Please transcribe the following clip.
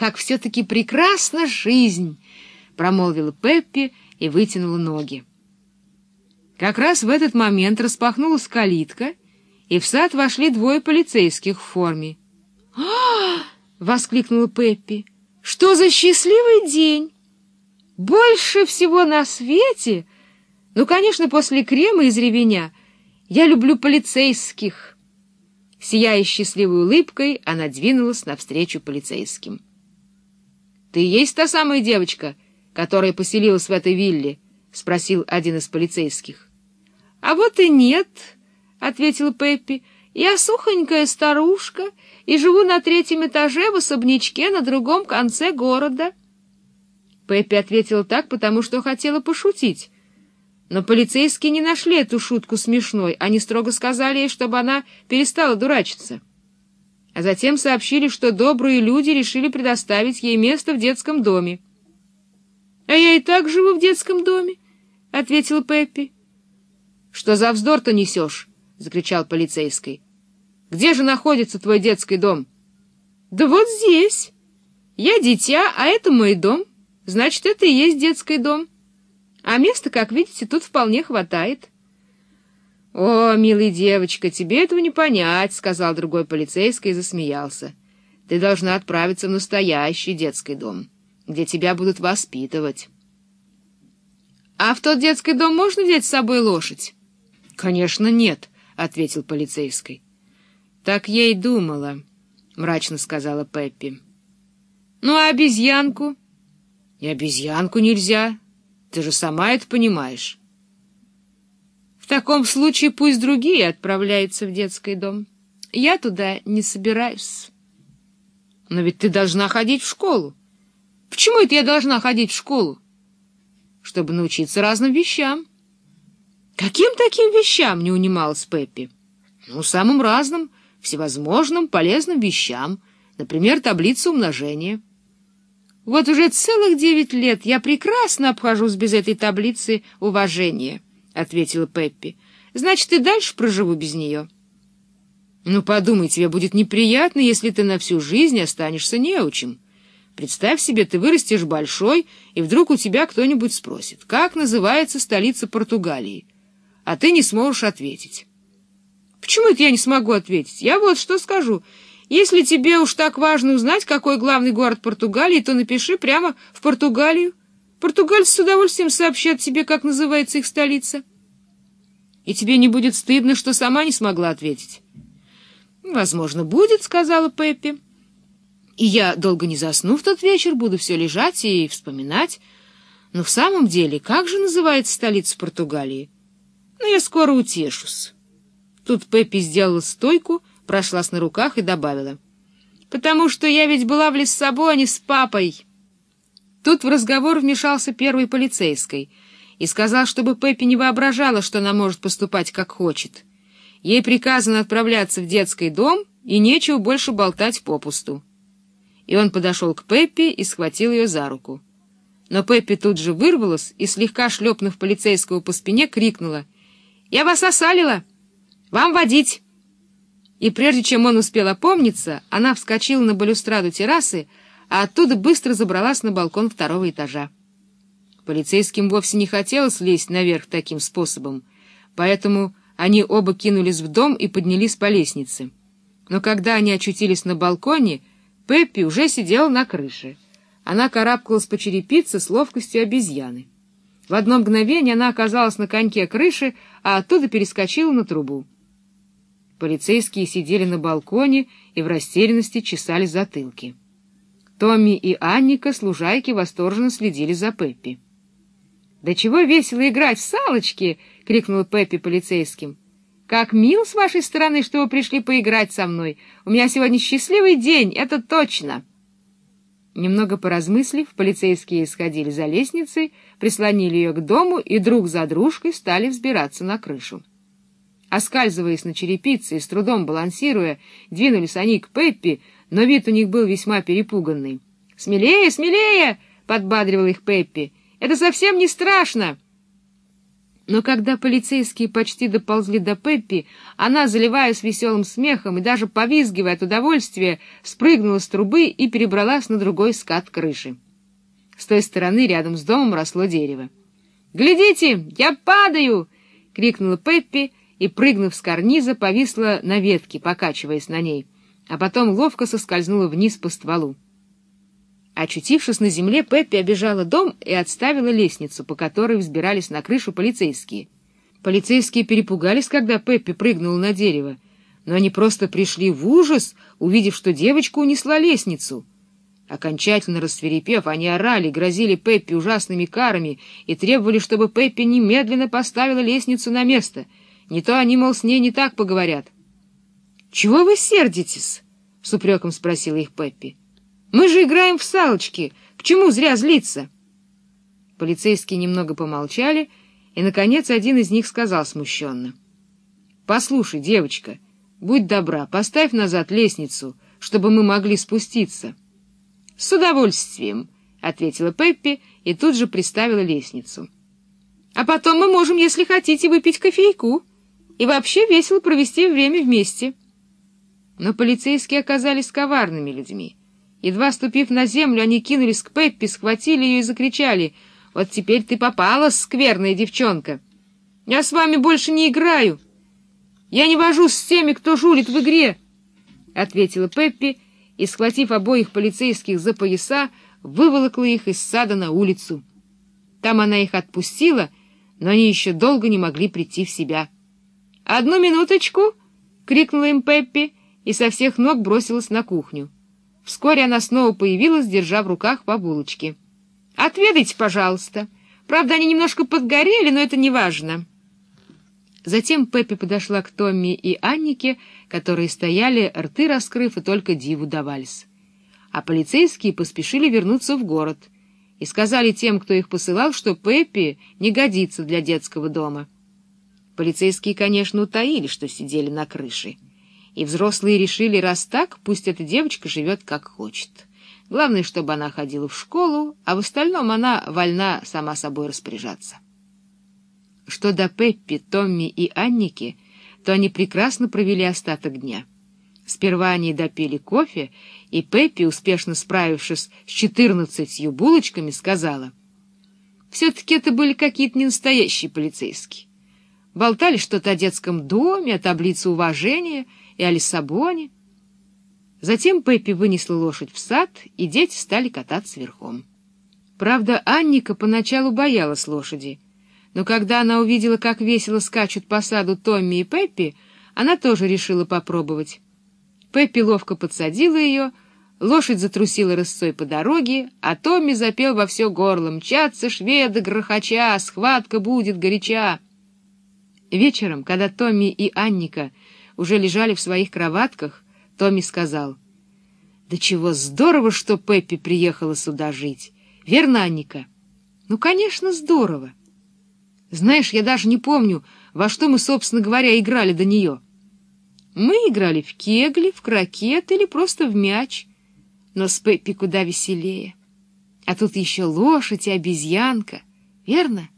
как все-таки прекрасна жизнь!» — промолвила Пеппи и вытянула ноги. Как раз в этот момент распахнулась калитка, и в сад вошли двое полицейских в форме. «А!» — воскликнула Пеппи. «Что за счастливый день! Больше всего на свете! Ну, конечно, после крема из ревеня я люблю полицейских!» Сияя счастливой улыбкой, она двинулась навстречу полицейским. «Ты есть та самая девочка, которая поселилась в этой вилле?» — спросил один из полицейских. «А вот и нет», — ответила Пеппи. «Я сухонькая старушка и живу на третьем этаже в особнячке на другом конце города». Пеппи ответила так, потому что хотела пошутить. Но полицейские не нашли эту шутку смешной. Они строго сказали ей, чтобы она перестала дурачиться. А затем сообщили, что добрые люди решили предоставить ей место в детском доме. «А я и так живу в детском доме», — ответила Пеппи. «Что за вздор-то несешь?» — закричал полицейский. «Где же находится твой детский дом?» «Да вот здесь. Я дитя, а это мой дом. Значит, это и есть детский дом. А места, как видите, тут вполне хватает». «О, милая девочка, тебе этого не понять», — сказал другой полицейский и засмеялся. «Ты должна отправиться в настоящий детский дом, где тебя будут воспитывать». «А в тот детский дом можно взять с собой лошадь?» «Конечно, нет», — ответил полицейский. «Так я и думала», — мрачно сказала Пеппи. «Ну, а обезьянку?» «И обезьянку нельзя. Ты же сама это понимаешь». «В таком случае пусть другие отправляются в детский дом. Я туда не собираюсь». «Но ведь ты должна ходить в школу». «Почему это я должна ходить в школу?» «Чтобы научиться разным вещам». «Каким таким вещам?» — не унималась Пеппи. «Ну, самым разным, всевозможным полезным вещам, например, таблица умножения». «Вот уже целых девять лет я прекрасно обхожусь без этой таблицы уважения», — ответила Пеппи. «Значит, и дальше проживу без нее». «Ну, подумай, тебе будет неприятно, если ты на всю жизнь останешься неучим. Представь себе, ты вырастешь большой, и вдруг у тебя кто-нибудь спросит, как называется столица Португалии?» а ты не сможешь ответить. Почему это я не смогу ответить? Я вот что скажу. Если тебе уж так важно узнать, какой главный город Португалии, то напиши прямо в Португалию. Португальцы с удовольствием сообщат тебе, как называется их столица. И тебе не будет стыдно, что сама не смогла ответить. Возможно, будет, сказала Пеппи. И я долго не засну в тот вечер, буду все лежать и вспоминать. Но в самом деле, как же называется столица Португалии? но я скоро утешусь. Тут Пеппи сделала стойку, прошлась на руках и добавила. «Потому что я ведь была в лесу а не с папой». Тут в разговор вмешался первый полицейский и сказал, чтобы Пеппи не воображала, что она может поступать как хочет. Ей приказано отправляться в детский дом, и нечего больше болтать попусту. И он подошел к Пеппи и схватил ее за руку. Но Пеппи тут же вырвалась и, слегка шлепнув полицейского по спине, крикнула — я вас осалила! Вам водить!» И прежде чем он успел опомниться, она вскочила на балюстраду террасы, а оттуда быстро забралась на балкон второго этажа. Полицейским вовсе не хотелось лезть наверх таким способом, поэтому они оба кинулись в дом и поднялись по лестнице. Но когда они очутились на балконе, Пеппи уже сидела на крыше. Она карабкалась по черепице с ловкостью обезьяны. В одно мгновение она оказалась на коньке крыши, а оттуда перескочила на трубу. Полицейские сидели на балконе и в растерянности чесали затылки. Томми и Анника, служайки, восторженно следили за Пеппи. «Да чего весело играть в салочки!» — крикнул Пеппи полицейским. «Как мил с вашей стороны, что вы пришли поиграть со мной! У меня сегодня счастливый день, это точно!» Немного поразмыслив, полицейские сходили за лестницей, прислонили ее к дому и друг за дружкой стали взбираться на крышу. Оскальзываясь на черепице и с трудом балансируя, двинулись они к Пеппи, но вид у них был весьма перепуганный. «Смелее, смелее!» — подбадривал их Пеппи. «Это совсем не страшно!» Но когда полицейские почти доползли до Пеппи, она, заливаясь веселым смехом и даже повизгивая от удовольствия, спрыгнула с трубы и перебралась на другой скат крыши. С той стороны рядом с домом росло дерево. «Глядите, я падаю!» — крикнула Пеппи и, прыгнув с карниза, повисла на ветке, покачиваясь на ней, а потом ловко соскользнула вниз по стволу. Очутившись на земле, Пеппи обежала дом и отставила лестницу, по которой взбирались на крышу полицейские. Полицейские перепугались, когда Пеппи прыгнула на дерево, но они просто пришли в ужас, увидев, что девочка унесла лестницу. Окончательно рассверепев, они орали, грозили Пеппи ужасными карами и требовали, чтобы Пеппи немедленно поставила лестницу на место. Не то они, мол, с ней не так поговорят. — Чего вы сердитесь? — с упреком спросила их Пеппи. Мы же играем в салочки. К чему зря злиться? Полицейские немного помолчали, и, наконец, один из них сказал смущенно. — Послушай, девочка, будь добра, поставь назад лестницу, чтобы мы могли спуститься. — С удовольствием, — ответила Пеппи и тут же приставила лестницу. — А потом мы можем, если хотите, выпить кофейку и вообще весело провести время вместе. Но полицейские оказались коварными людьми. Едва ступив на землю, они кинулись к Пеппи, схватили ее и закричали. «Вот теперь ты попалась, скверная девчонка! Я с вами больше не играю! Я не вожусь с теми, кто жулит в игре!» — ответила Пеппи и, схватив обоих полицейских за пояса, выволокла их из сада на улицу. Там она их отпустила, но они еще долго не могли прийти в себя. «Одну минуточку!» — крикнула им Пеппи и со всех ног бросилась на кухню. Вскоре она снова появилась, держа в руках по булочке. «Отведайте, пожалуйста. Правда, они немножко подгорели, но это не важно». Затем Пеппи подошла к Томми и Аннике, которые стояли, рты раскрыв, и только диву давались. А полицейские поспешили вернуться в город и сказали тем, кто их посылал, что Пеппи не годится для детского дома. Полицейские, конечно, утаили, что сидели на крыше и взрослые решили, раз так, пусть эта девочка живет как хочет. Главное, чтобы она ходила в школу, а в остальном она вольна сама собой распоряжаться. Что до Пеппи, Томми и Анники, то они прекрасно провели остаток дня. Сперва они допили кофе, и Пеппи, успешно справившись с четырнадцатью булочками, сказала, «Все-таки это были какие-то ненастоящие полицейские. Болтали что-то о детском доме, о таблице уважения — и о Лиссабоне. Затем Пеппи вынесла лошадь в сад, и дети стали кататься верхом. Правда, Анника поначалу боялась лошади, но когда она увидела, как весело скачут по саду Томми и Пеппи, она тоже решила попробовать. Пеппи ловко подсадила ее, лошадь затрусила рысцой по дороге, а Томми запел во все горло «Мчатся шведы грохоча, схватка будет горяча». Вечером, когда Томми и Анника уже лежали в своих кроватках, Томми сказал, «Да чего здорово, что Пеппи приехала сюда жить! Верно, Анника?» «Ну, конечно, здорово! Знаешь, я даже не помню, во что мы, собственно говоря, играли до нее. Мы играли в кегли, в крокет или просто в мяч, но с Пеппи куда веселее. А тут еще лошадь и обезьянка, верно?»